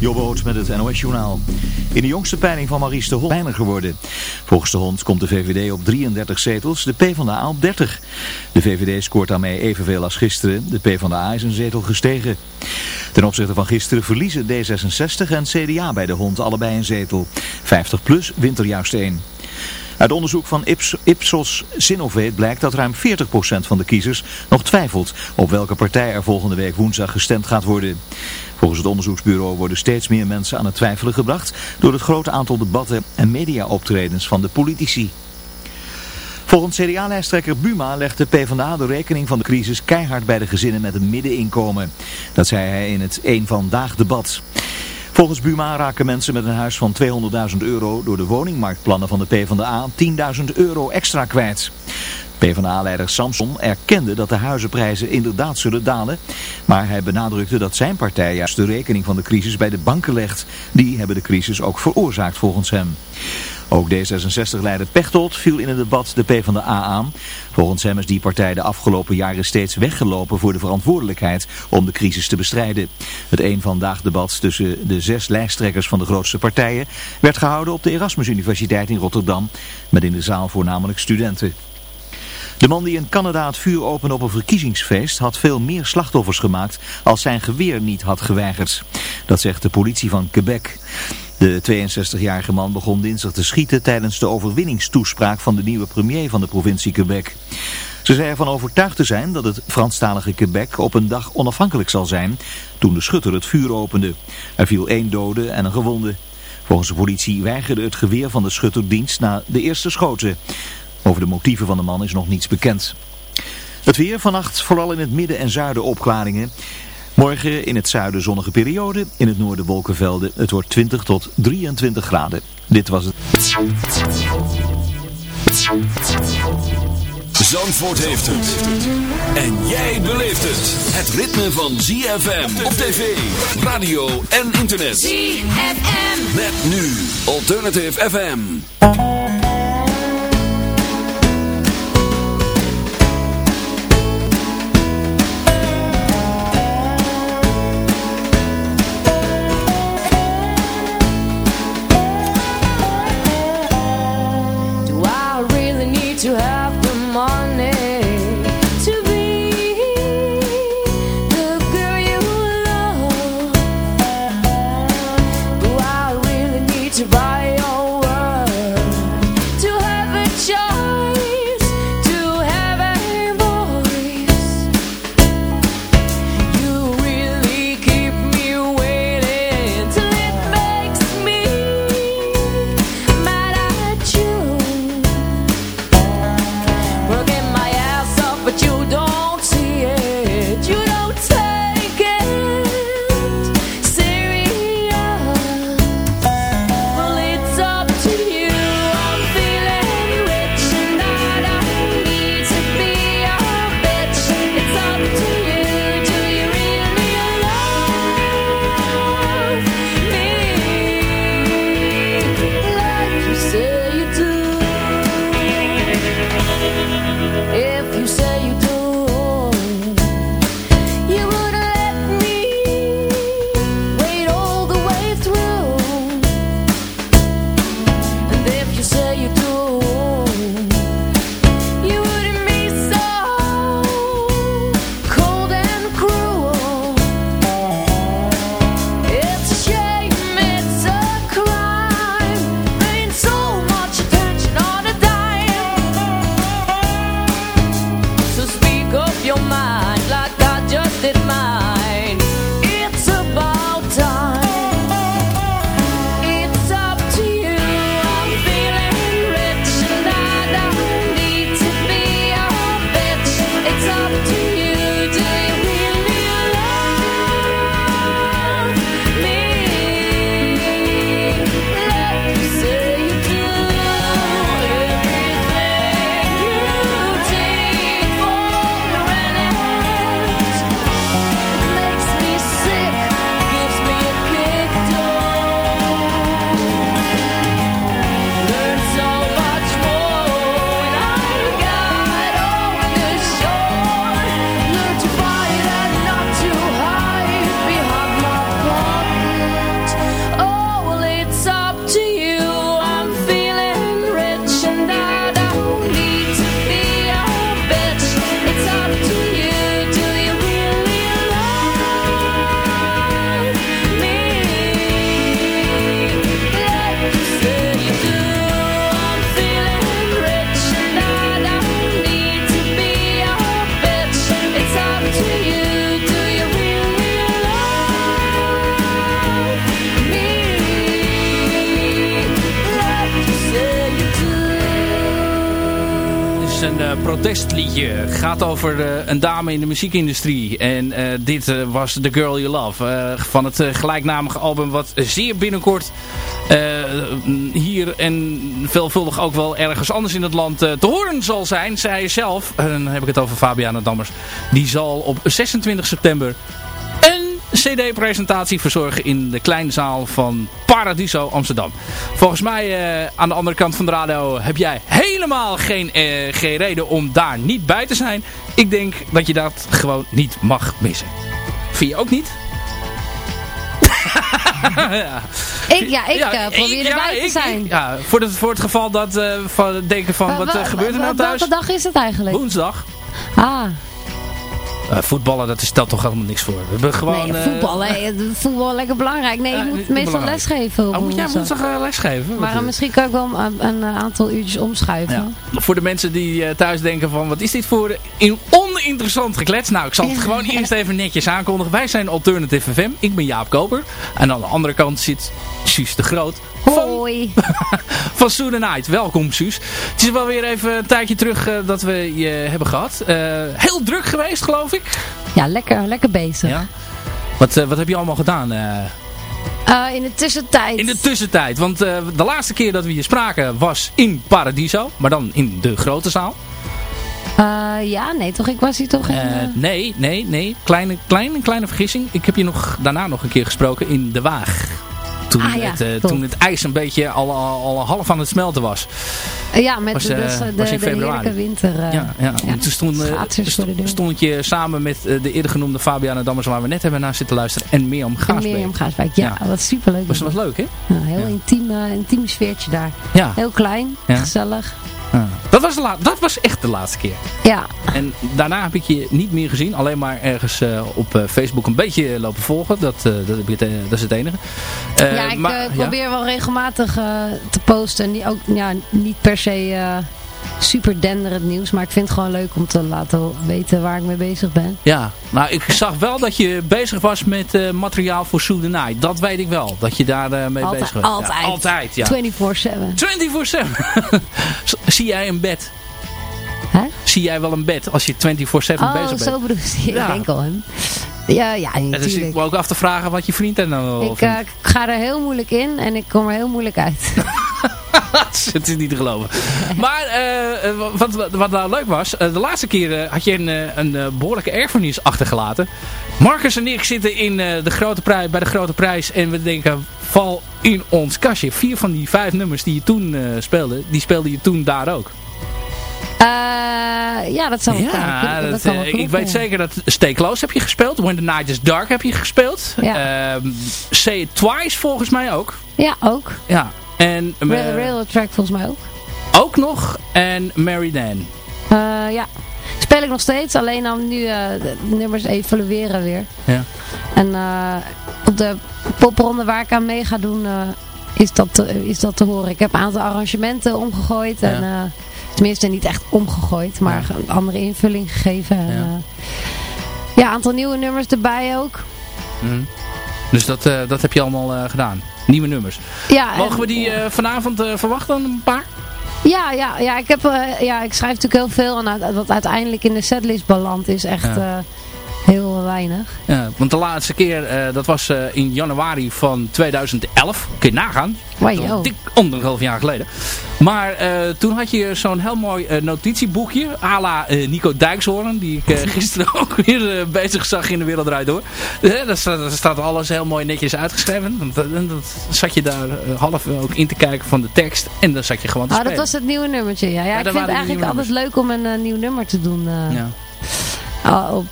Jobboot met het NOS Journaal. In de jongste peiling van Maurice de Hond kleiner geworden. Volgens de Hond komt de VVD op 33 zetels, de PvdA op 30. De VVD scoort daarmee evenveel als gisteren. De PvdA is een zetel gestegen. Ten opzichte van gisteren verliezen D66 en CDA bij de Hond allebei een zetel. 50PLUS wint er juist één. Uit onderzoek van Ipsos Sinovate blijkt dat ruim 40% van de kiezers nog twijfelt op welke partij er volgende week woensdag gestemd gaat worden. Volgens het onderzoeksbureau worden steeds meer mensen aan het twijfelen gebracht door het grote aantal debatten en mediaoptredens van de politici. Volgens CDA-lijsttrekker Buma legt de PvdA de rekening van de crisis keihard bij de gezinnen met een middeninkomen. Dat zei hij in het Eén Vandaag debat. Volgens Buma raken mensen met een huis van 200.000 euro door de woningmarktplannen van de PvdA 10.000 euro extra kwijt. PvdA-leider Samson erkende dat de huizenprijzen inderdaad zullen dalen, maar hij benadrukte dat zijn partij juist de rekening van de crisis bij de banken legt. Die hebben de crisis ook veroorzaakt volgens hem. Ook D66-leider Pechtold viel in het debat de PvdA aan. Volgens hem is die partij de afgelopen jaren steeds weggelopen voor de verantwoordelijkheid om de crisis te bestrijden. Het een vandaag debat tussen de zes lijsttrekkers van de grootste partijen werd gehouden op de Erasmus Universiteit in Rotterdam, met in de zaal voornamelijk studenten. De man die in Canada het vuur opende op een verkiezingsfeest had veel meer slachtoffers gemaakt als zijn geweer niet had geweigerd. Dat zegt de politie van Quebec. De 62-jarige man begon dinsdag te schieten tijdens de overwinningstoespraak van de nieuwe premier van de provincie Quebec. Ze zei ervan overtuigd te zijn dat het Franstalige Quebec op een dag onafhankelijk zal zijn toen de schutter het vuur opende. Er viel één dode en een gewonde. Volgens de politie weigerde het geweer van de schutter dienst na de eerste schoten. Over de motieven van de man is nog niets bekend. Het weer vannacht vooral in het midden en zuiden opklaringen. Morgen in het zuiden zonnige periode, in het noorden wolkenvelden. Het wordt 20 tot 23 graden. Dit was het. Zandvoort heeft het. En jij beleeft het. Het ritme van ZFM op tv, radio en internet. ZFM. Met nu Alternative FM. Protestliedje. Het gaat over eh, een dame in de muziekindustrie. En eh, dit eh, was The Girl You Love. eh, van het eh, gelijknamige album wat zeer binnenkort eh, hier en veelvuldig ook wel ergens anders in het land eh, te horen zal zijn. Zij zelf, en dan heb ik het over Fabiana Dammers, die zal op 26 september een cd-presentatie verzorgen in de kleine zaal van Paradiso Amsterdam. Volgens mij eh, aan de andere kant van de radio heb jij helemaal geen, eh, geen reden om daar niet bij te zijn. Ik denk dat je dat gewoon niet mag missen. Vind je ook niet? ja. Ik, ja, ik Ja, eh, probeer ja, erbij te ik- zijn. ik- ja, voor, het, voor het geval dat eh van denken van wat Wa- eh, gebeurt er nou thuis? Welke dag is het eigenlijk? Woensdag. Ah, Eh, voetballen, dat stelt toch helemaal niks voor. We hebben gewoon... nee, eh, voetbal, hè. voetbal lekker belangrijk. Nee, niet moet meestal lesgeven. Oh, moet jij uh, lesgeven? Maar eh, misschien kan ik wel een, een, eh, aantal uurtjes omschuiven. Ja. Voor de mensen die eh, thuis denken van wat is dit voor een oninteressant geklets. Nou, ik zal het gewoon eerst even netjes aankondigen. Wij zijn Alternative FM. Ik ben Jaap Koper. En aan de andere kant zit Suus de Groot. Van, Hoi. van Soon the Night. Welkom Suus. Het is wel weer even een tijdje terug eh, dat we je hebben gehad. Eh, heel druk geweest geloof ik. Ja, lekker, lekker bezig. Ja. Wat, eh, wat heb je allemaal gedaan in de tussentijd. in de tussentijd? Want de laatste keer dat we je spraken was in Paradiso. Maar dan in de grote zaal. Ja, nee, toch? Ik was hier toch in... Nee, nee, nee. Kleine, kleine, kleine vergissing. Ik heb je nog, daarna nog een keer gesproken in De Waag. Toen, Ah, ja, het, eh, toen het ijs een beetje al, al, al half aan het smelten was. ja, met was, de, eh, de, was in de februari. heerlijke winter. eh, ja, ja. ja. Toen stond, eh, de deur. stond je samen met eh, de eerder genoemde Fabiana Dammers waar we net hebben naar zitten luisteren. En Mirjam Gaasbeek. Mirjam Gaaswijk. Ja, is superleuk. Was dat leuk, hè? Ja, heel intiem, eh, intiem sfeertje daar. Ja. Heel klein, gezellig. Dat, was de dat was echt de laatste keer. Ja, En daarna heb ik je niet meer gezien. Alleen maar ergens eh, op eh, Facebook een beetje lopen volgen. Dat, eh, dat, eh, is het enige. Eh, ja ik maar- eh, ja? probeer wel regelmatig eh, te posten. Ook ja, niet per se eh, super denderend nieuws. Maar ik vind het gewoon leuk om te laten weten waar ik mee bezig ben. Ja, nou ik zag wel dat je bezig was met eh, materiaal voor Sue the Night. Dat weet ik wel. Dat je daar eh, mee Altijd, bezig was. altijd. Ja, altijd, ja. 24-7. 24-7. Zie jij een bed? Hè? Zie jij wel een bed als je 24-7 Oh, bezig zo bent? bedoel je. Ja. Ik denk al hem. Ja, ja, En dan zit ik natuurlijk. me ook af te vragen wat je vriend er nou Ik eh, ik ga er heel moeilijk in en ik kom er heel moeilijk uit. het is niet te geloven. Maar eh, wat, wat, wat nou leuk was, eh, de laatste keer eh, had je een, eh, een eh, behoorlijke erfenis achtergelaten. Marcus en ik zitten in, eh, de grote prijs, bij de grote prijs en we denken, val in ons kastje. Vier van die vijf nummers die je toen eh, speelde, die speelde je toen daar ook. Eh, ja, dat zou Ja, kunnen. dat, kan wel eh, ik weet zeker dat Stay Close heb je gespeeld. When the Night is Dark heb je gespeeld. Ja. Ehm, Say It Twice volgens mij ook. Ja, ook. Ja. En eh, Rail, Track volgens mij ook. ook nog. En Mary Dan. Eh, ja. Speel ik nog steeds, alleen dan nu eh, de nummers evalueren weer. Ja. En op de popronde waar ik aan mee ga doen, is, dat te, is dat te horen. Ik heb een aantal arrangementen omgegooid. En, tenminste, niet echt omgegooid, maar een andere invulling gegeven. En, Ja. ja. ja, een aantal nieuwe nummers erbij ook. Mhm. Dus dat, eh, dat heb je allemaal eh, gedaan. Nieuwe nummers. Ja, Mogen en- we die eh, vanavond verwachten? Een paar? Ja, ja, ja, ik heb, ja, ik schrijf natuurlijk heel veel. En wat uiteindelijk in de setlist belandt is echt Ja. Weinig. Ja, want de laatste keer, eh, dat was eh, in januari van 2011. Kun je nagaan. Wow, Dat dik anderhalf jaar geleden. Maar eh, toen had je zo'n heel mooi notitieboekje. à la Nico Dijkshoorn. Die ik gisteren ook weer bezig zag in de Wereld Draait Door. Eh, daar, staat, daar staat alles heel mooi netjes uitgeschreven. Dat, en dat zat je daar half ook in te kijken van de tekst. En dan zat je gewoon te Oh, dat spelen. was het nieuwe nummertje. Ja, ja, Ja, ik dat vind het eigenlijk altijd leuk om een nieuw nummer te doen. Ja. ah, op,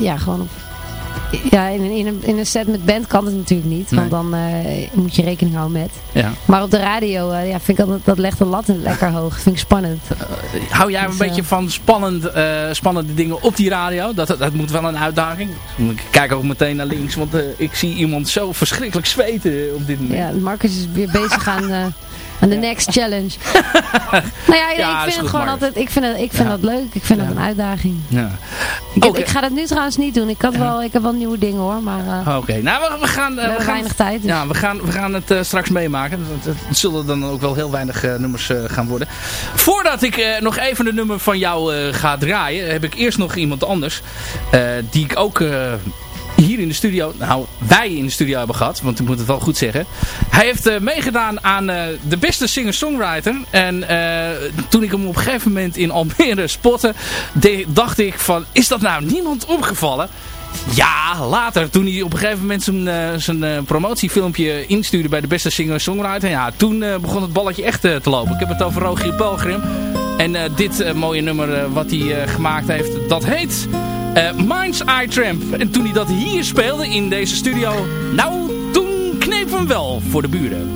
ja, gewoon op... Ja, in, een- in, een, in een set met band kan het natuurlijk niet. Want dan eh, moet je rekening houden met. Ja. Maar op de radio, eh, ja, vind ik altijd, dat legt de lat lekker hoog. Vind ik spannend. Hou jij een Dus, beetje eh, van spannend, eh, spannende dingen op die radio? Dat, dat moet wel een uitdaging. Ik kijk ook meteen naar links, want eh, ik zie iemand zo verschrikkelijk zweten op dit moment. Ja, Marcus is weer bezig aan, Aan de next challenge. nou ja, Ja, ik vind het gewoon maar- altijd, ik vind het, ik vind dat leuk. Ik vind het een uitdaging. Ja. Ik, ga dat nu trouwens niet doen. Ik, had wel, ik heb wel nieuwe dingen hoor, maar eh, Oké, nou we, we gaan... we eh, we hebben gaan weinig tijd. Dus. Ja, we gaan, we gaan het eh, straks meemaken. Het, het zullen dan ook wel heel weinig nummers gaan worden. Voordat ik nog even een nummer van jou ga draaien, heb ik eerst nog iemand anders. die ik ook hier in de studio, nou wij in de studio hebben gehad. Want ik moet het wel goed zeggen. Hij heeft eh, meegedaan aan eh, de beste singer-songwriter. En eh, toen ik hem op een gegeven moment in Almere spotte, dacht ik van, is dat nou niemand opgevallen? Ja, later, toen hij op een gegeven moment zijn, zijn promotiefilmpje instuurde bij de beste singer-songwriter. Ja, toen begon het balletje echt te lopen. Ik heb het over Rogier Pelgrim. En dit mooie nummer wat hij gemaakt heeft, dat heet Mind's Eye Tramp. En toen hij dat hier speelde in deze studio, nou, toen kneep hem wel voor de buren.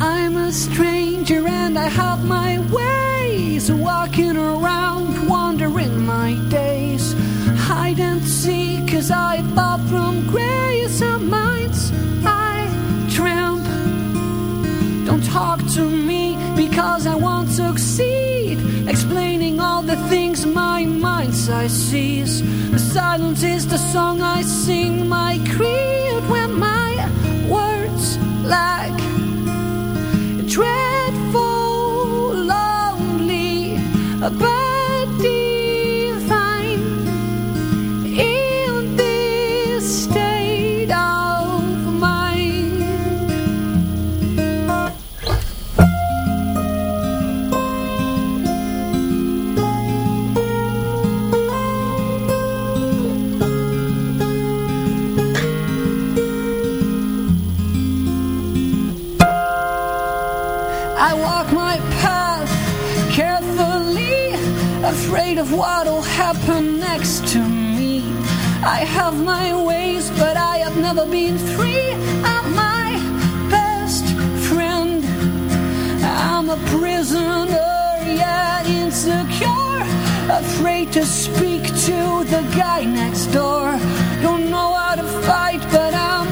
I'm a stranger and I have my ways Walking around, wandering my days Hide and seek as I fall from grace of minds I tramp Don't talk to me because I won't succeed things my mind sight sees. The silence is the song I sing. My creed when my words lack. Dreadful, lonely, but of what'll happen next to me. I have my ways, but I have never been free. I'm my best friend. I'm a prisoner, yet insecure. Afraid to speak to the guy next door. Don't know how to fight, but I'm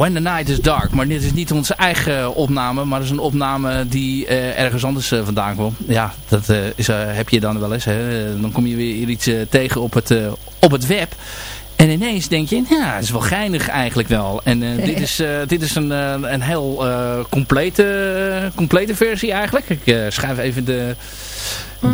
When the Night is Dark. Maar dit is niet onze eigen opname. Maar is een opname die eh, ergens anders eh, vandaan kwam. Ja, dat eh, is, eh, heb je dan wel eens. Hè? Eh, Dan kom je weer iets eh, tegen op het, eh, op het web. En ineens denk je, ja, het is wel geinig eigenlijk wel. En eh, dit is, eh, dit is een, eh, een heel eh, complete, complete versie eigenlijk. Ik eh, schrijf even de,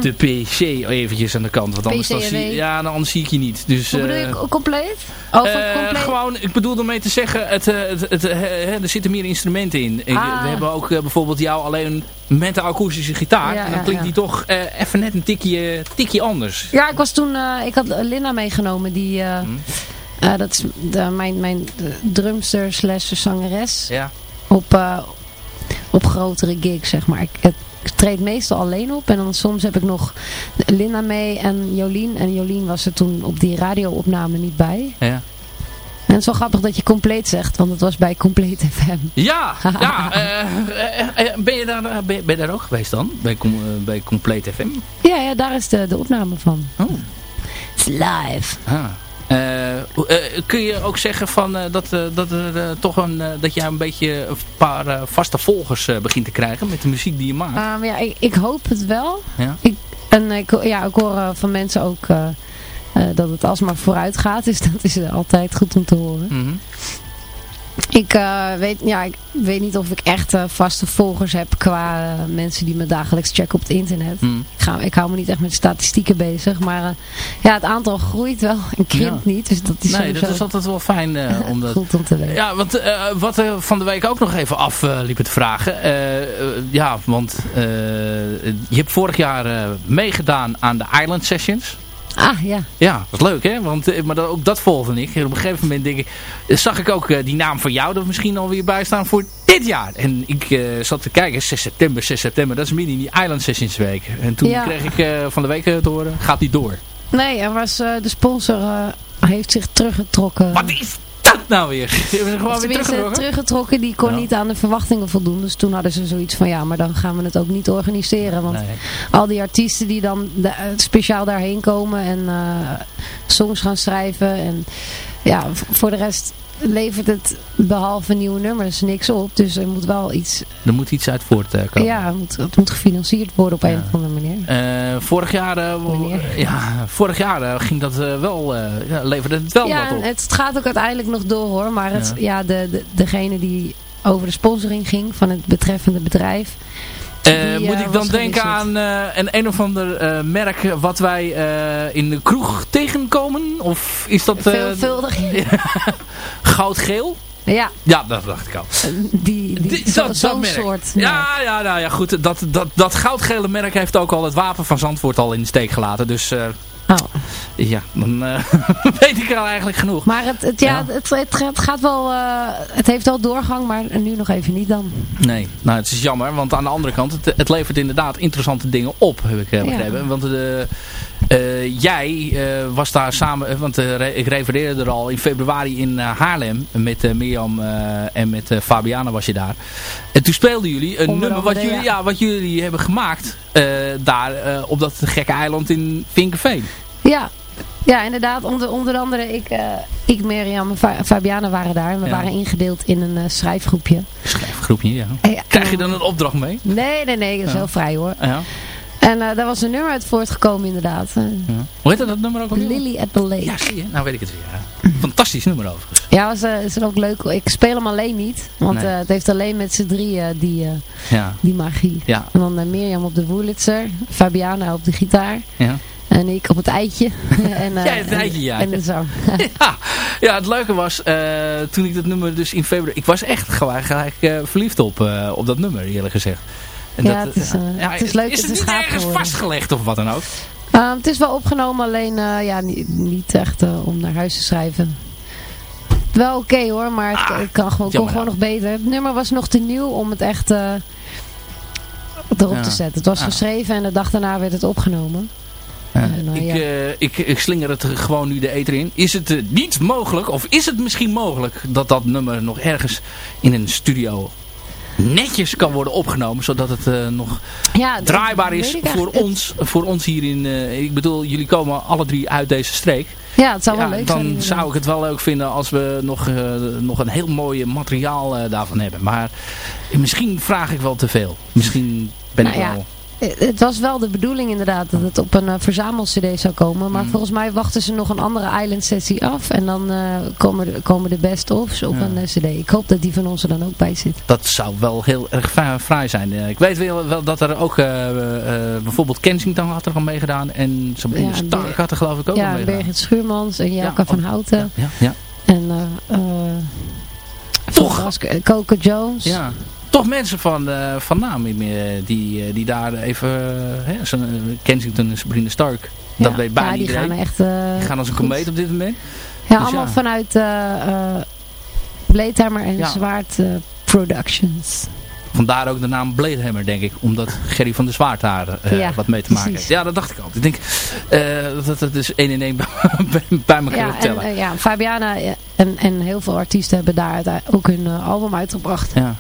de PC eventjes aan de kant. Want anders, dan zie, ja, anders zie ik je niet. Dus, Hoe bedoel eh, je compleet? Oh, eh, compleet? gewoon, ik bedoel ermee te zeggen, het, eh, het, het, eh, er zitten meer instrumenten in. Ah. We hebben ook eh, bijvoorbeeld jou alleen met de akoestische gitaar. Dan klinkt die toch eh, even net een tikje, tikje anders. Ja, ik was toen, eh, ik had Linda meegenomen, die, eh, Hm. eh, dat is de, mijn, mijn drumster slash zangeres Ja. op, eh, op grotere gigs, zeg maar. Ik, ik treed meestal alleen op en dan soms heb ik nog Linda mee en Jolien. En Jolien was er toen op die radioopname niet bij. Ja. En het is wel grappig dat je compleet zegt, want het was bij Compleet FM. Ja, ja eh, eh, eh, ben, je daar, ben, je- ben je daar ook geweest dan? Bij, bij Complete FM? Ja, ja, daar is de, de opname van. Oh. It's live. Ah. Eh, kun je ook zeggen van, eh, dat, eh, dat, toch een, dat jij een beetje een paar vaste volgers begint te krijgen met de muziek die je maakt? Um, ja, ik, ik hoop het wel. Ja. Ik, en ik, ja, ik hoor van mensen ook dat het alsmaar vooruit gaat. Dus dat is altijd goed om te horen. Mhm. Ik, eh, weet, ja, ik weet niet of ik echt vaste volgers heb qua eh, mensen die me dagelijks checken op het internet. Mhm. Ik, ga, ik hou me niet echt met statistieken bezig. Maar eh, ja, het aantal groeit wel en krimpt niet. Dus dat is Nee, dat is altijd wel fijn om dat... goed om te weten. Ja, want wat er van de week ook nog even af liep te vragen. Ja, want je hebt vorig jaar meegedaan aan de Island Sessions. Ah, ja. Ja, dat is leuk hè. Want, eh, maar dat, ook dat volgde ik. En op een gegeven moment denk ik, eh, zag ik ook eh, die naam van jou er misschien alweer bij staan voor dit jaar. En ik zat te kijken, 6 september, 6 september, dat is midden in die Island Sessions week. En toen Ja. kreeg ik van de week te horen, gaat die door. Nee, er was, de sponsor heeft zich teruggetrokken. Wat is dat nou weer? Ze gewoon weer teruggetrokken? teruggetrokken, die kon Ja. niet aan de verwachtingen voldoen. Dus toen hadden ze zoiets van, ja, maar dan gaan we het ook niet organiseren. Want Nee. al die artiesten die dan da- eh, speciaal daarheen komen en eh, songs gaan schrijven. En ja, voor de rest levert het behalve nieuwe nummers niks op. Dus er moet wel iets, Er moet iets uit voortkomen. ja, het moet, het moet gefinancierd worden op een Ja. of andere manier. Eh, vorig jaar, eh, Wanneer? ja, vorig jaar eh, ging dat eh, wel, eh, ja, leverde het wel Ja, wat op. het gaat ook uiteindelijk nog door hoor. Maar het, Ja. ja. de, de, degene die over de sponsoring ging van het betreffende bedrijf. Eh, die, moet ik dan denken aan eh, een een of ander eh, merk wat wij in de kroeg tegenkomen? Of is dat Veelvuldig. goudgeel? Ja, Ja, dat dacht ik al. die, die, Die- zo- zo'n merk. soort. merk. Ja, ja, nou ja, goed. Dat, dat, dat goudgele merk heeft ook al het wapen van Zandvoort al in de steek gelaten. Dus Oh. ja, dan eh, weet ik al eigenlijk genoeg. Maar het, het, ja, Ja. Het, het, het gaat wel, eh, het heeft wel doorgang, maar nu nog even niet dan. Nee, nou het is jammer, want aan de andere kant, het, levert inderdaad interessante dingen op, heb ik eh, Ja. begrepen. Want de, jij was daar samen, want ik refereerde er al in februari in Haarlem met Mirjam en met Fabiana was je daar. En toen speelden jullie een nummer wat jullie, ja. wat jullie hebben gemaakt daar op dat gekke eiland in Vinkenveen. Ja, ja, inderdaad. Onder, onder andere ik, uh, ik Mirjam en Fabiana waren daar. En we waren ingedeeld in een uh, schrijfgroepje. Schrijfgroepje, ja. Krijg je dan een opdracht mee? Nee, nee, nee. Dat is heel vrij hoor. En uh, daar was een nummer uit voortgekomen inderdaad. Ja. Hoe heet dat nummer ook alweer? Lily at the Lake. Ja, zie je. Nou weet ik het weer. Ja. Fantastisch nummer overigens. Ja, was, uh, is ook leuk. Ik speel hem alleen niet. Want nee. uh, het heeft alleen met z'n drieën die, ja. die magie. Ja. En dan Mirjam op de Wurlitzer. Fabiana op de gitaar. Ja. En ik op het eitje. en, uh, ja, het eitje, ja. En de zang. ja, ja, het leuke was, uh, toen ik dat nummer dus in februari... Ik was echt gelijk, gelijk uh, verliefd op, op dat nummer, eerlijk gezegd. En ja, dat, het, is, ja, het is leuk. Is het, het niet ergens vastgelegd of wat dan ook? Uh, het is wel opgenomen, alleen ja, niet, niet echt om naar huis te schrijven. Wel oké okay, hoor, maar het, ah, het kan gewoon, kon gewoon nog beter. Het nummer was nog te nieuw om het echt erop ja. te zetten. Het was geschreven en de dag daarna werd het opgenomen. Nou, ik, uh, ik, ik, slinger het gewoon nu de eter in. Is het uh, niet mogelijk, of is het misschien mogelijk, dat dat nummer nog ergens in een studio netjes kan worden opgenomen, zodat het uh, nog ja, draaibaar is voor ons, voor ons hier in... ik bedoel, jullie komen alle drie uit deze streek. Ja, het zou wel leuk dan zijn. Dan zou ik het wel leuk vinden als we nog, nog een heel mooi materiaal daarvan hebben. Maar misschien vraag ik wel te veel. Misschien ben nou, ik wel... Het was wel de bedoeling inderdaad dat het op een uh, verzamel-cd zou komen. Maar mm. volgens mij wachten ze nog een andere Island sessie af. En dan uh, komen, de, komen de best-ofs op ja. een cd. Ik hoop dat die van ons er dan ook bij zit. Dat zou wel heel erg fraai zijn. ik weet wel, wel dat er ook bijvoorbeeld Kensington had er al meegedaan. En Sabrina ja, Stark had er geloof ik ook ja, al meegedaan. Ja, Birgit Schuurmans en Jelka van Houten. Ja, ja, En Toch? Coco Jones. Ja toch mensen van, uh, van naam die, die daar even... Uh, Kensington en Sabrina Stark. Ja, dat weet bijna ja, die iedereen. Gaan echt, die gaan als een komeet op dit moment. Ja, dus allemaal ja. vanuit Bleedhammer en ja. Zwaard Productions. Vandaar ook de naam Bladehammer, denk ik. Omdat Gerry van der Zwaard daar uh, ja, wat mee te maken heeft. Ja, dat dacht ik ook. Ik denk uh, dat het dus één in één bij elkaar ja, optellen. En, uh, ja, Fabiana en, en heel veel artiesten hebben daar ook hun album uitgebracht. Ja.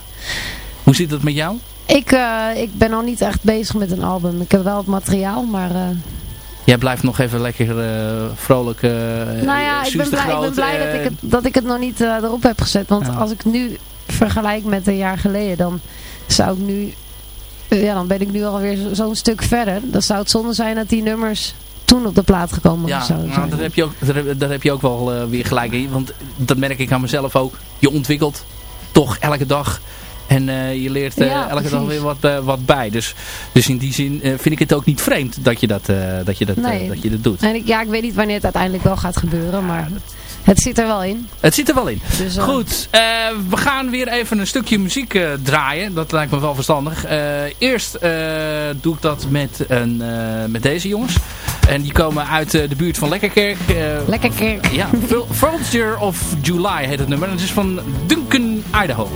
Hoe zit het met jou? Ik, uh, ik ben nog niet echt bezig met een album. Ik heb wel het materiaal, maar... Uh... Jij blijft nog even lekker uh, vrolijk Nou ja, ik ben blij, ik ben blij dat, ik het, dat ik het nog niet erop heb gezet. Want als ik nu vergelijk met een jaar geleden, dan zou ik nu... Ja, dan ben ik nu alweer zo'n stuk verder. Dan zou het zonde zijn dat die nummers toen op de plaat gekomen ja, nou, daar heb je ook, daar, daar heb je ook wel weer gelijk in. Want dat merk ik aan mezelf ook. Je ontwikkelt toch elke dag en uh, je leert uh, ja, elke dag weer wat, uh, wat bij. Dus, dus in die zin vind ik het ook niet vreemd dat je dat, dat, je dat, nee. dat, je dat doet. En ik, ja, ik weet niet wanneer het uiteindelijk wel gaat gebeuren. Maar het zit er wel in. Het zit er wel in. Dus, Goed, we gaan weer even een stukje muziek draaien. Dat lijkt me wel verstandig. eerst doe ik dat met, een, met deze jongens. En die komen uit de buurt van Lekkerkerk. Lekkerkerk. Ja, Frontier of July heet het nummer. En het is van Duncan, Idaho.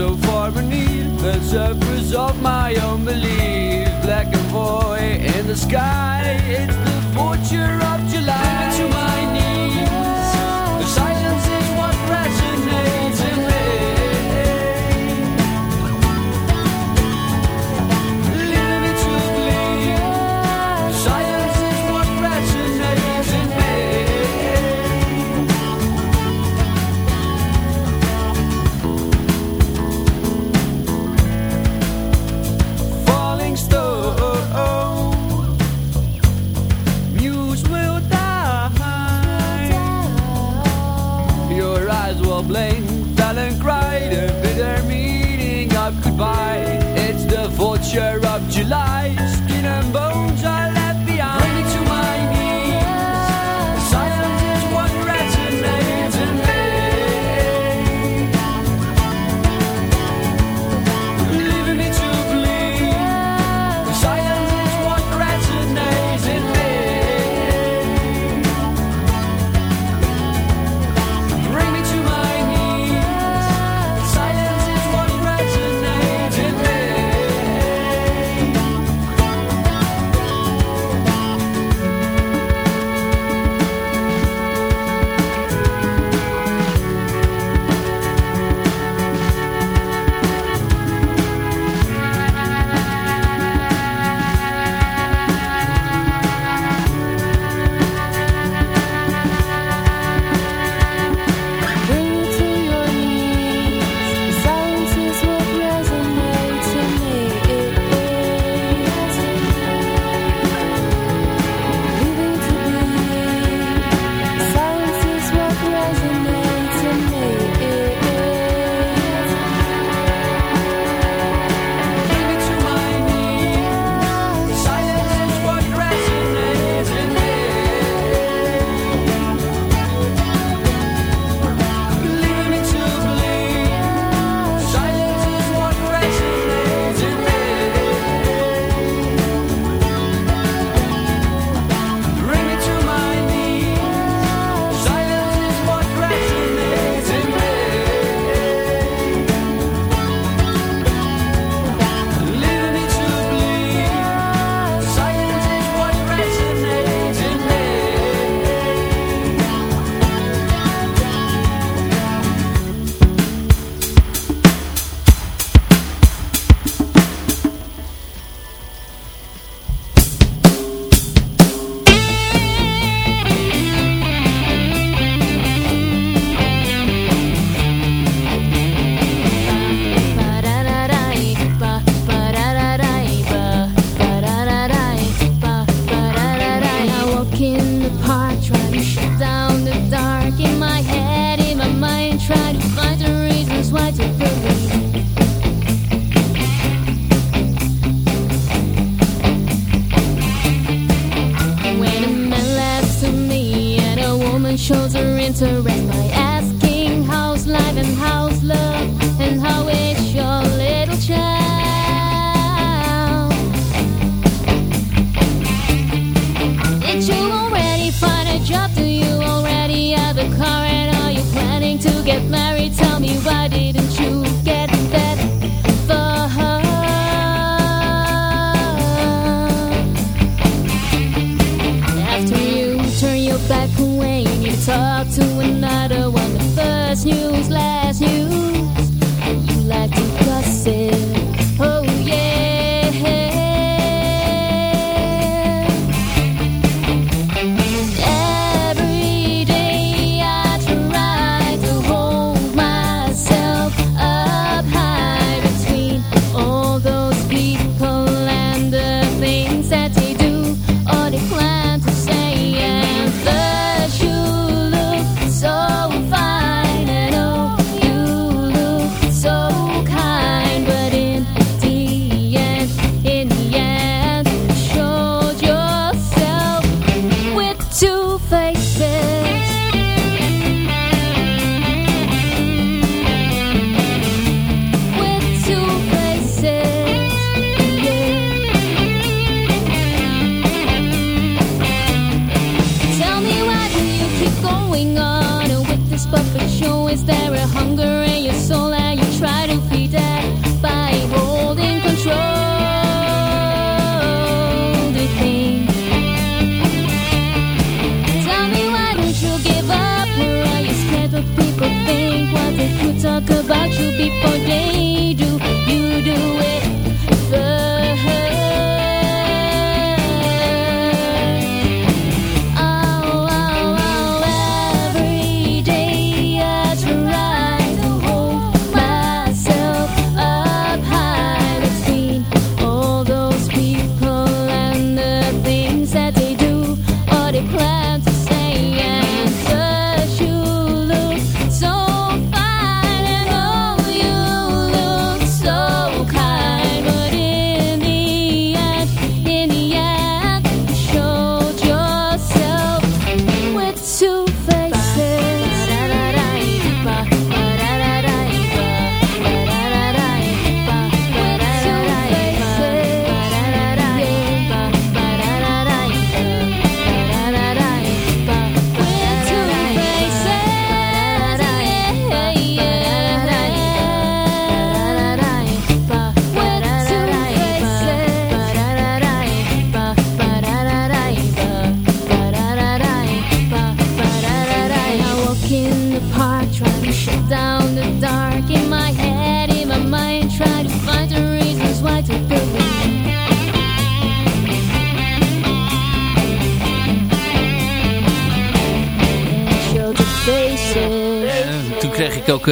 So far beneath the surface of my own belief. Black and void in the sky, it's the torture of July. shows are interacting. Talk to another one,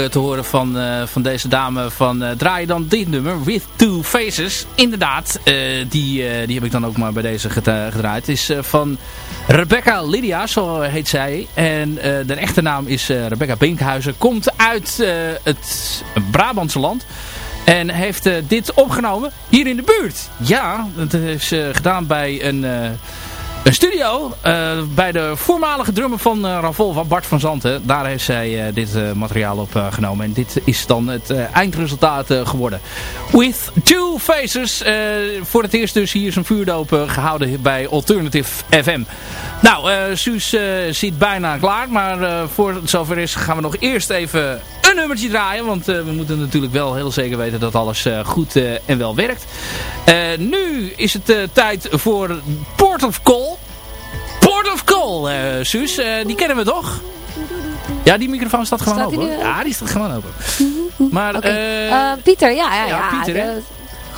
te horen van, eh, van deze dame van eh, draai dan dit nummer, With Two Faces. Inderdaad, eh, die, eh, die heb ik dan ook maar bij deze gedraaid. Het is eh, van Rebecca Lydia, zo heet zij. En eh, de echte naam is eh, Rebecca Binkhuizen. Komt uit eh, het Brabantse land. En heeft eh, dit opgenomen hier in de buurt. Ja, dat is eh, gedaan bij een... een studio eh, bij de voormalige drummer van uh, Ravol, van Bart van Zanten. Daar heeft zij eh, dit materiaal op genomen. En dit is dan het eindresultaat geworden. With Two Faces. voor het eerst dus hier zijn vuurdoop eh, gehouden bij Alternative FM. Nou, Suus zit bijna klaar. Maar voor het zover is gaan we nog eerst even een nummertje draaien. Want eh, we moeten natuurlijk wel heel zeker weten dat alles eh, goed eh, en wel werkt. Nu is het tijd voor Port of Call. Port of Call, Suus. die kennen we toch? Ja, die microfoon staat gewoon Staat open. Ja, die staat gewoon open. Maar, Oké. eh, Eh, Pieter, ja, ja, ja, ja. Pieter, de-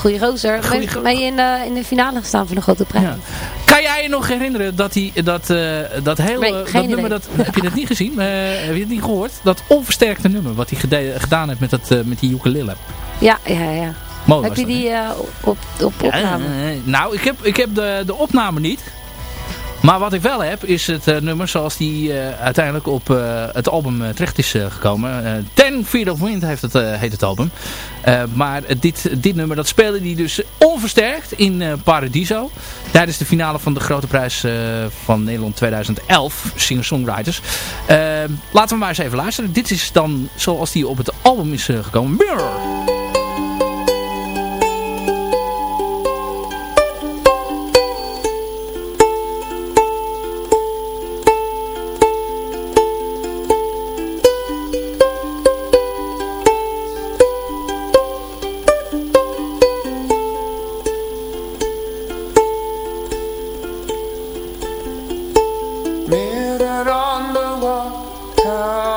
Goeie gozer. Goeie go- je in de, in de finale gestaan van de grote prijs? ja. Kan jij je nog herinneren dat, die, dat, eh, dat hele Nee, dat nummer, dat, heb je dat niet gezien? Eh, heb je het niet gehoord? Dat onversterkte nummer wat hij gedaan heeft met, dat, met die ukulele. Ja, ja, ja. Mooi Heb je die op, op opname? nou, ik heb, ik heb de, de opname niet. Maar wat ik wel heb is het eh, nummer zoals die eh, uiteindelijk op eh, het album terecht is gekomen. Ten Feet of Wind heeft het, heet het album. Maar dit, dit nummer dat speelde hij dus onversterkt in Paradiso. Tijdens de finale van de Grote Prijs van Nederland 2011. Singer-songwriters. Laten we maar eens even luisteren. Dit is dan zoals die op het album is gekomen. Mirror time.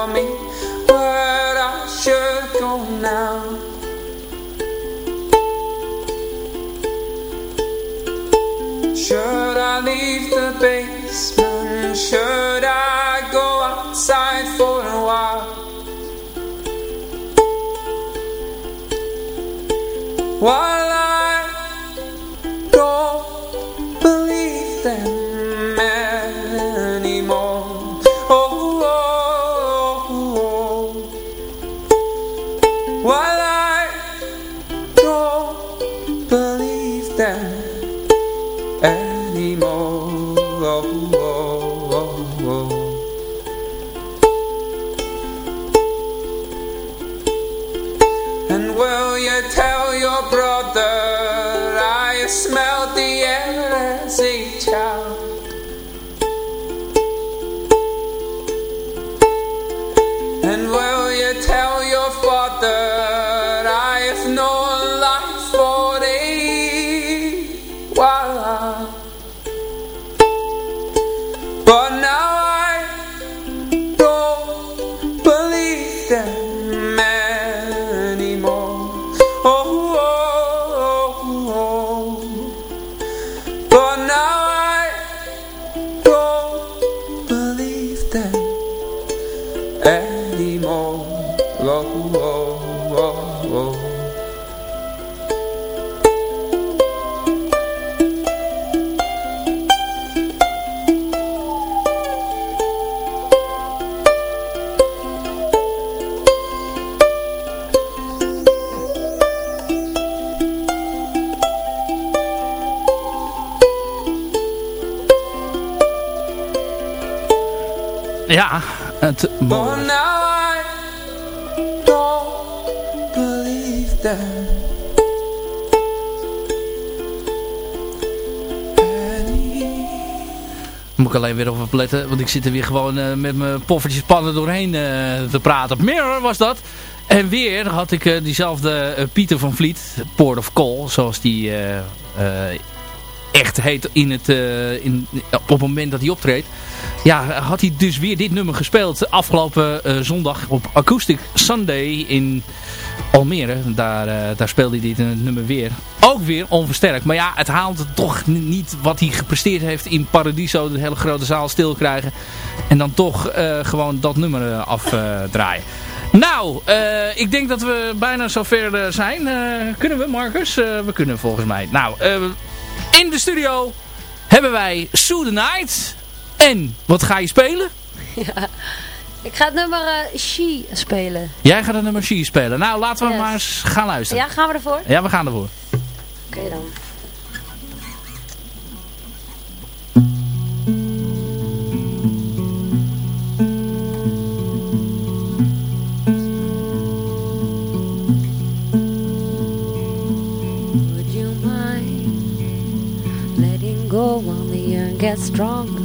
Ja, het But I don't believe. Moet ik alleen weer op letten, want ik zit er weer gewoon eh, met mijn poffertjes pannen doorheen eh, te praten. Mirror was dat. En weer had ik eh, diezelfde Pieter van Vliet, Port of Call, zoals die echt heet in het, in, op het moment dat hij optreedt. Ja, had hij dus weer dit nummer gespeeld afgelopen eh, zondag op Acoustic Sunday in Almere. Daar, eh, daar speelde hij dit eh, nummer weer. Ook weer onversterkt. Maar ja, het haalt toch ni- niet wat hij gepresteerd heeft in Paradiso. De hele grote zaal stil krijgen. En dan toch gewoon dat nummer afdraaien. nou, ik denk dat we bijna zover zijn. Kunnen we, Marcus? We kunnen volgens mij. Nou, in de studio hebben wij Sue the Night. En, wat ga je spelen? Ik ga het nummer eh, She spelen. Jij gaat een nummer She spelen. Nou, laten we Yes. maar eens gaan luisteren. Ja, gaan we ervoor? Ja, we gaan ervoor. Oké dan. Would you mind letting go while the yearn gets stronger?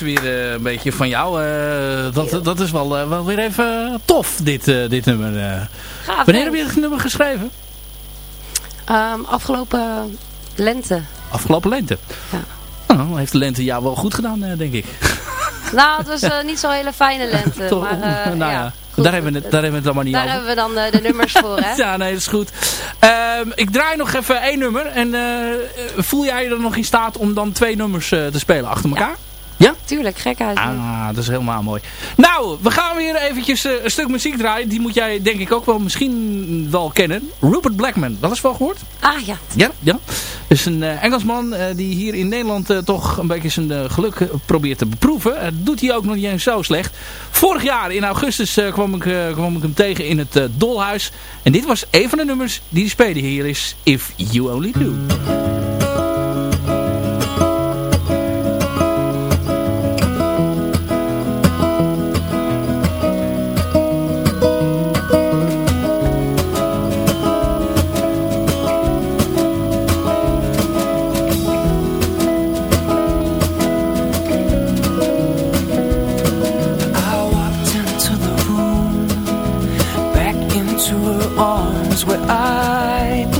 weer eh, een beetje van jou. eh, dat, dat is wel, eh, wel weer even tof, dit, dit nummer. Gaaf, Wanneer heb je het nummer geschreven? Ehm, afgelopen lente. Afgelopen lente. Ja. Nou, heeft de lente jou wel goed gedaan, denk ik. Nou, het was niet zo'n hele fijne lente. Toch? maar, nou ja, goed. daar, hebben we het, daar hebben we het allemaal niet Daar over. hebben we dan de nummers voor, hè? Ja, nee, dat is goed. Ehm, ik draai nog even één nummer. En voel jij je er nog in staat om dan twee nummers te spelen achter elkaar? Tuurlijk, gek uit. Ah, dat is helemaal mooi. Nou, we gaan weer eventjes eh, een stuk muziek draaien. Die moet jij denk ik ook wel misschien wel kennen. Rupert Blackman, wel eens van gehoord? Ah ja, Ja, ja. Dus een eh, Engelsman eh, die hier in Nederland toch een beetje zijn geluk probeert te beproeven. Dat doet hij ook nog niet eens zo slecht. Vorig jaar in augustus kwam, ik, kwam ik hem tegen in het Dolhuis. En dit was een van de nummers die hij speelde. Hier is If You Only Do. Into her arms where I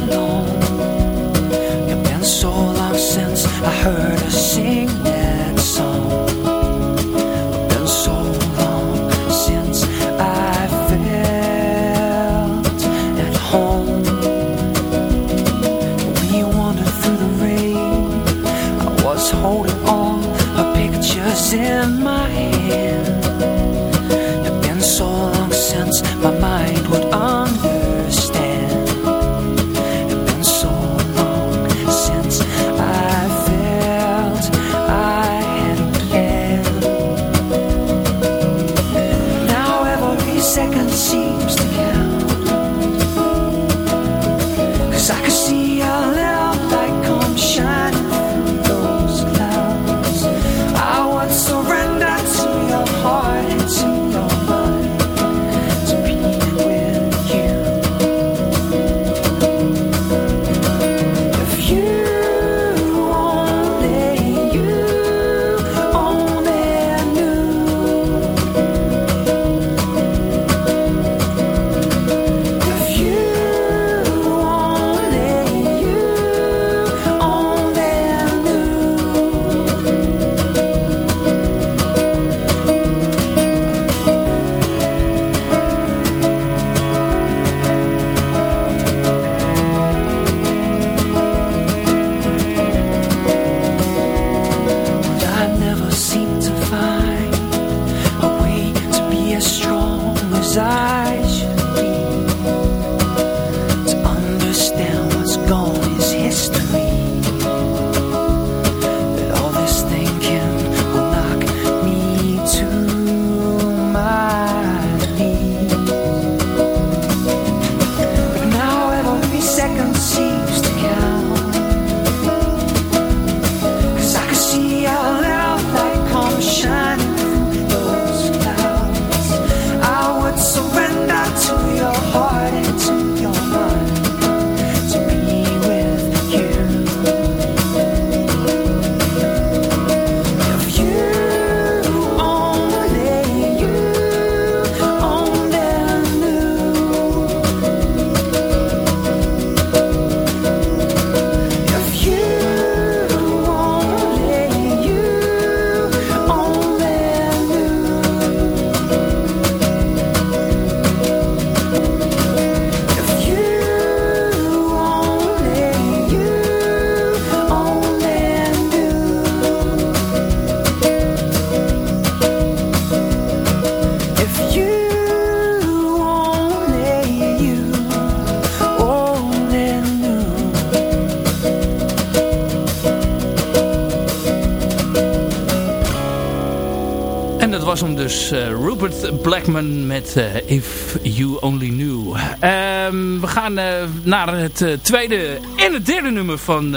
Blackman met eh, If You Only Knew. Ehm, we gaan eh, naar het eh, tweede en het derde nummer van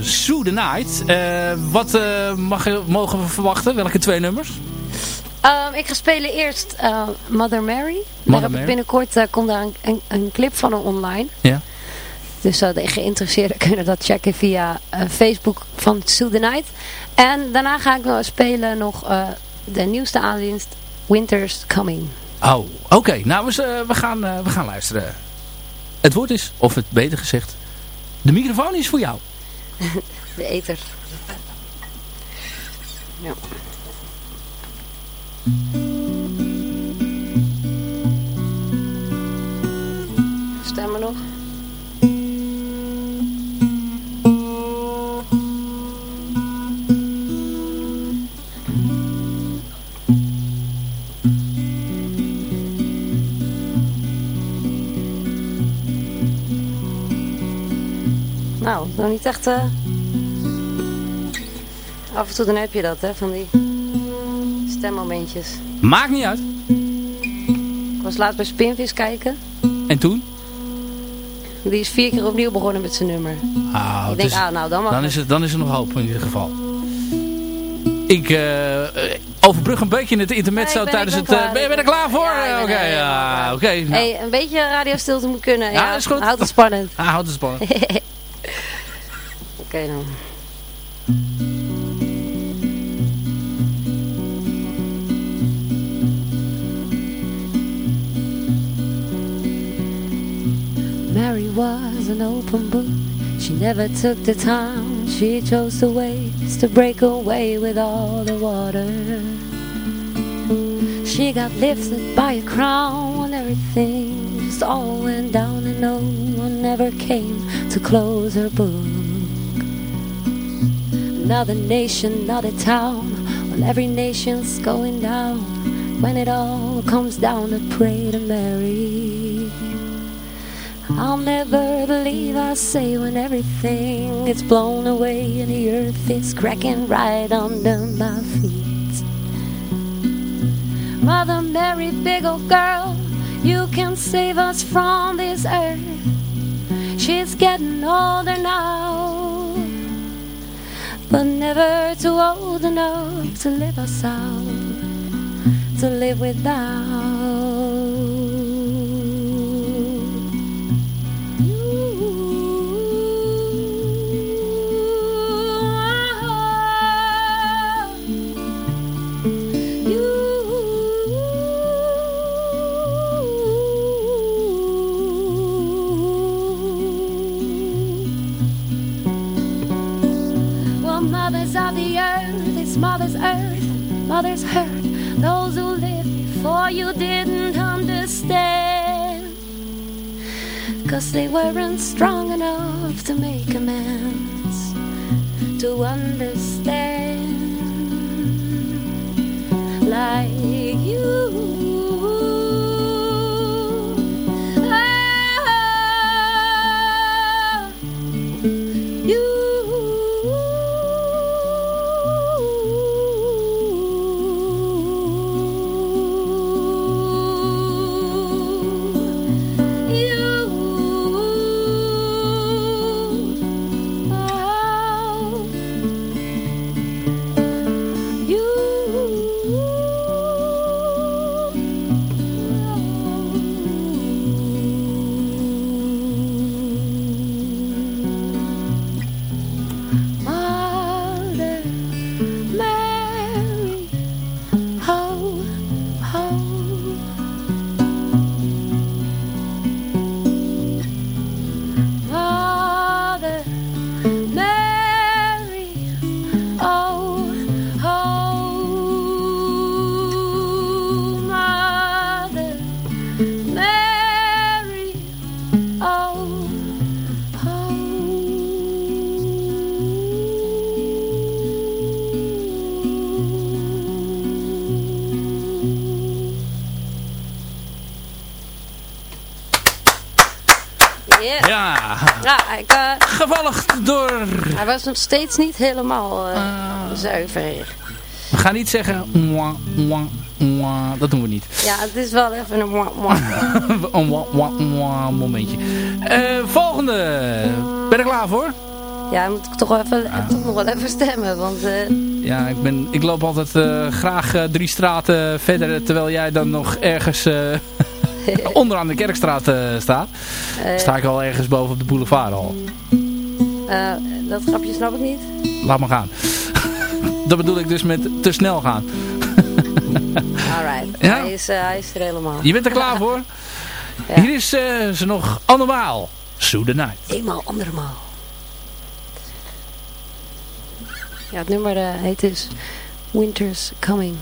Sue the Night. Wat mag, mogen we verwachten? Welke twee nummers? Ehm, ik ga spelen eerst Mother Mary. Mother Mary. binnenkort komt daar een, een, een clip van online. Ja. Dus de geïnteresseerden kunnen dat checken via Facebook van Sue the Night. En daarna ga ik nog spelen nog de nieuwste aanwinst Winter's Coming. Oh, oké. Nou, we, eh, we, gaan, eh, we gaan luisteren. Het woord is, of het beter gezegd, de microfoon is voor jou. De eter. Ja. Nog niet echt... eh, Af en toe dan heb je dat, hè, van die stemmomentjes. Maakt niet uit. Ik was laatst bij Spinvis kijken. En toen? Die is vier keer opnieuw begonnen met zijn nummer. Ah, ik denk, ah, nou, dan mag dan, is het, dan is er nog hoop in ieder geval. Ik eh, eh, overbrug een beetje het intermezzo Nee, tijdens het... ben je, er klaar voor? Ja, Oké, ja, oké. nou. Hey, een beetje radiostilte moet kunnen. Ja, Ja, is goed. Houdt het spannend. Ah, houd het spannend. Oké dan. Mary was an open book. She never took the time. She chose the ways to break away with all the water. She got lifted by a crown everything just all went down and no one ever came to close her book. Another nation, another town, well every nation's going down when it all comes down to pray to Mary. I'll never believe I say when everything gets blown away and the earth is cracking right under my feet. Mother Mary, big old girl, you can save us from this earth. She's getting older now, but never too old enough to live out, to live without. Mother's earth, mother's hurt. Those who lived before you didn't understand. Cause they weren't strong enough to make amends, to understand. Like you. Was nog steeds niet helemaal eh, Ah. zuiver. We gaan niet zeggen... Mwah, mwah, mwah. Dat doen we niet. Ja, het is wel even een... mwah, mwah. een mwah, mwah, mwah momentje. Eh, volgende. Ben je er klaar voor? Ja, moet ik toch, even, toch nog wel even stemmen, want... eh, Ja, ik, ben, ik loop altijd graag drie straten verder, terwijl jij dan nog ergens onderaan de Kerkstraat staat. Sta ik al ergens boven op de boulevard al. Eh, dat grapje snap ik niet. Laat maar gaan. Dat bedoel ik dus met te snel gaan. Alright, Ja? hij, is, eh, hij is er helemaal. Je bent er klaar voor? Ja. Hier is eh, ze nog allemaal. Sue the Night. Eenmaal, andermaal. Ja, het nummer heet dus Winter's Coming.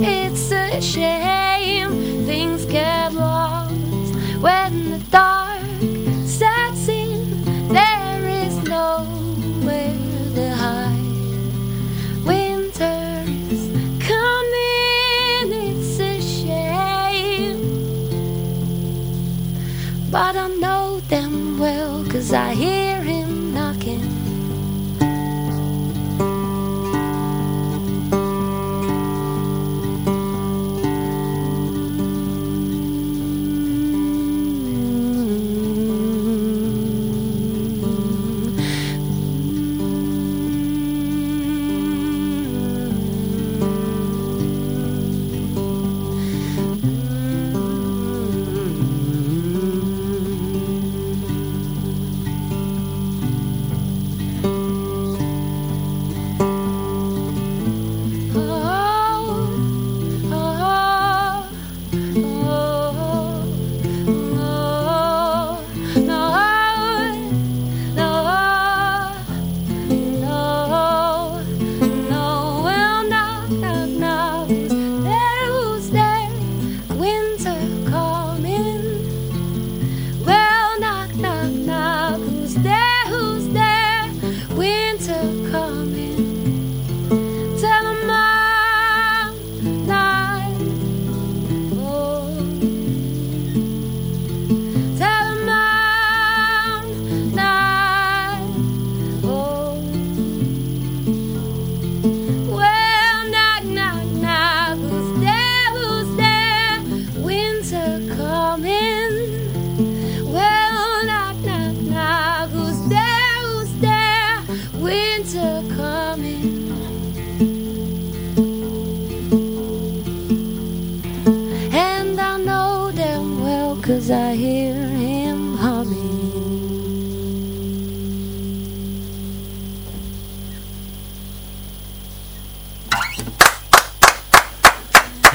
It's a shame. Things get lost when the dark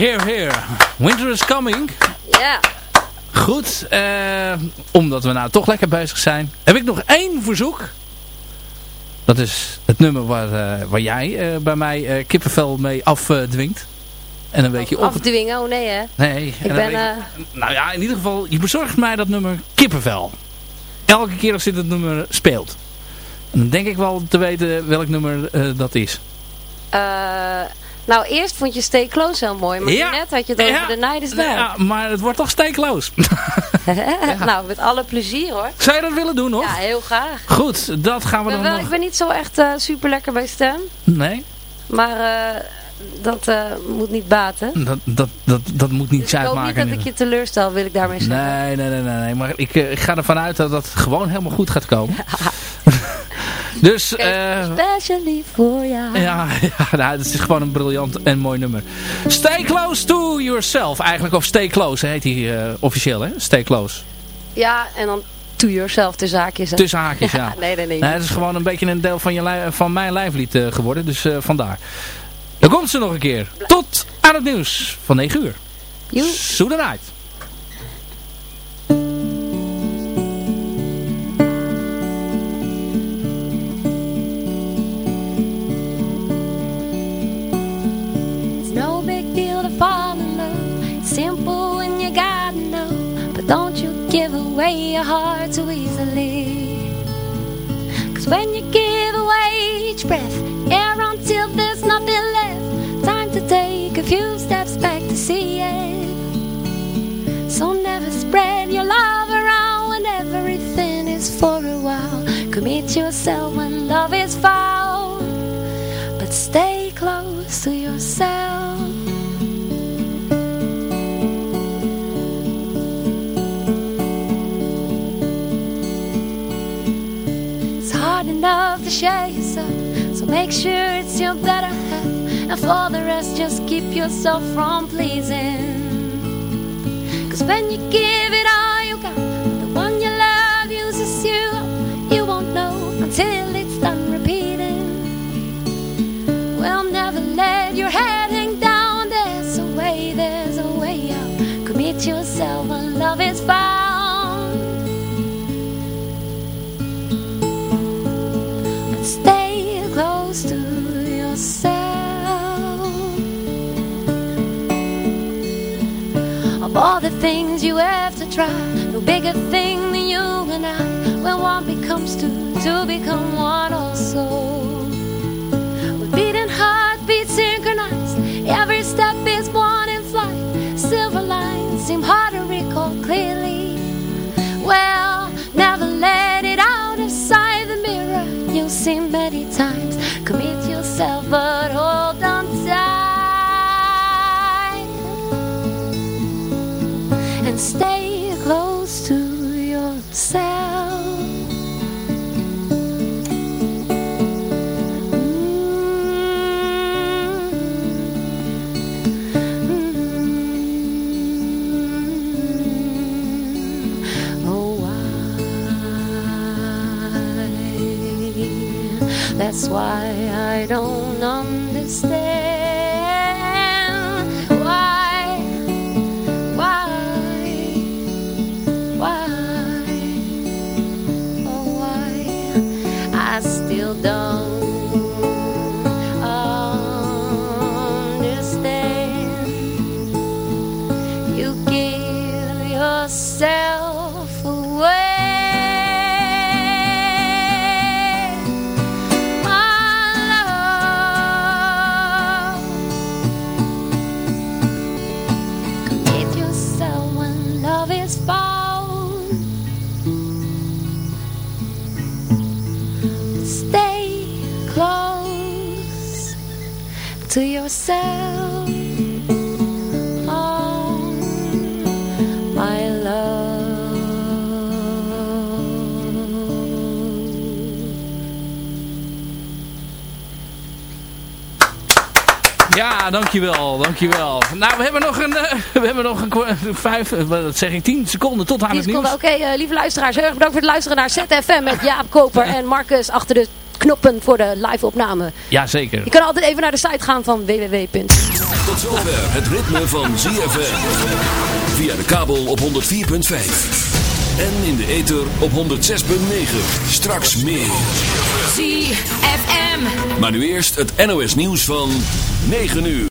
Here, here. Winter is coming. Ja. Goed, eh, omdat we nou toch lekker bezig zijn, heb ik nog één verzoek. Dat is het nummer waar, eh, waar jij eh, bij mij kippenvel mee afdwingt. en een beetje op... Afdwingen, oh nee hè. Nee, Ik ben, beetje- Nou ja, in ieder geval, je bezorgt mij dat nummer kippenvel. Elke keer als dit het nummer speelt. En dan denk ik wel te weten welk nummer dat is. Nou, eerst vond je Stay Close heel mooi, maar Ja. net had je het over Ja. The Night is There. Ja, maar het wordt toch steekloos. nou, met alle plezier hoor. Zou je dat willen doen, nog? Ja, heel graag. Goed, dat gaan we dan wel, nog... ik ben niet zo echt eh, super lekker bij stem, Nee, maar eh, dat eh, moet niet baten. dat, dat, dat, dat moet niet Dus ik hoop uitmaken. niet dat ik je teleurstel, wil ik daarmee zeggen. Nee, nee, nee, nee, nee. Maar ik, eh, ik ga ervan uit dat dat gewoon helemaal goed gaat komen. dus, eh Especially voor jou. ja, ja nou, het is gewoon een briljant en mooi nummer. Stay close to yourself. Eigenlijk, of stay close heet hij eh, officieel, hè? Stay close. Ja, en dan to yourself de zaakjes. hè. Tussen haakjes, ja. nee, nee, nee. Nee, het is gewoon een beetje een deel van, je van mijn lijflied geworden. Dus vandaar. Dan komt ze nog een keer. Tot aan het nieuws van 9 uur. Soede night. It's no big deal to fall in love. It's simple when you gotta know. But don't you give away your heart too easily. Cause when you give away each breath, a few steps back to see it. So never spread your love around when everything is for a while. Commit yourself when love is found. But stay close to yourself. It's hard enough to share yourself, so make sure it's your better. And for the rest, just keep yourself from pleasing. Cause when you give it all you got, the one you love uses you up. You won't know until things you have to try, no bigger thing than you and I. When one becomes two, two become one also. With beating heart, beat synchronized. Every step is one in flight. Silver lines seem hard to recall clearly. Well, never let it out of sight. The mirror you'll see many times. Commit yourself, but hold on tight. And stay close to yourself. Mm. Oh, why? That's why I don't understand. Oh, my love. Ja, dankjewel, dankjewel. Nou, we hebben nog een, eh, we hebben nog een vijf, eh, wat zeg ik, tien seconden tot aan 10 het nieuws. seconden. Oké, eh, lieve luisteraars, heel erg bedankt voor het luisteren naar ZFM met Jaap Koper en Marcus achter de knoppen voor de live opname. Jazeker. Je kan altijd even naar de site gaan van www. Tot zover het ritme van ZFM. Via de kabel op 104.5. En in de ether op 106.9. Straks meer. ZFM. Maar nu eerst het NOS nieuws van 9 uur.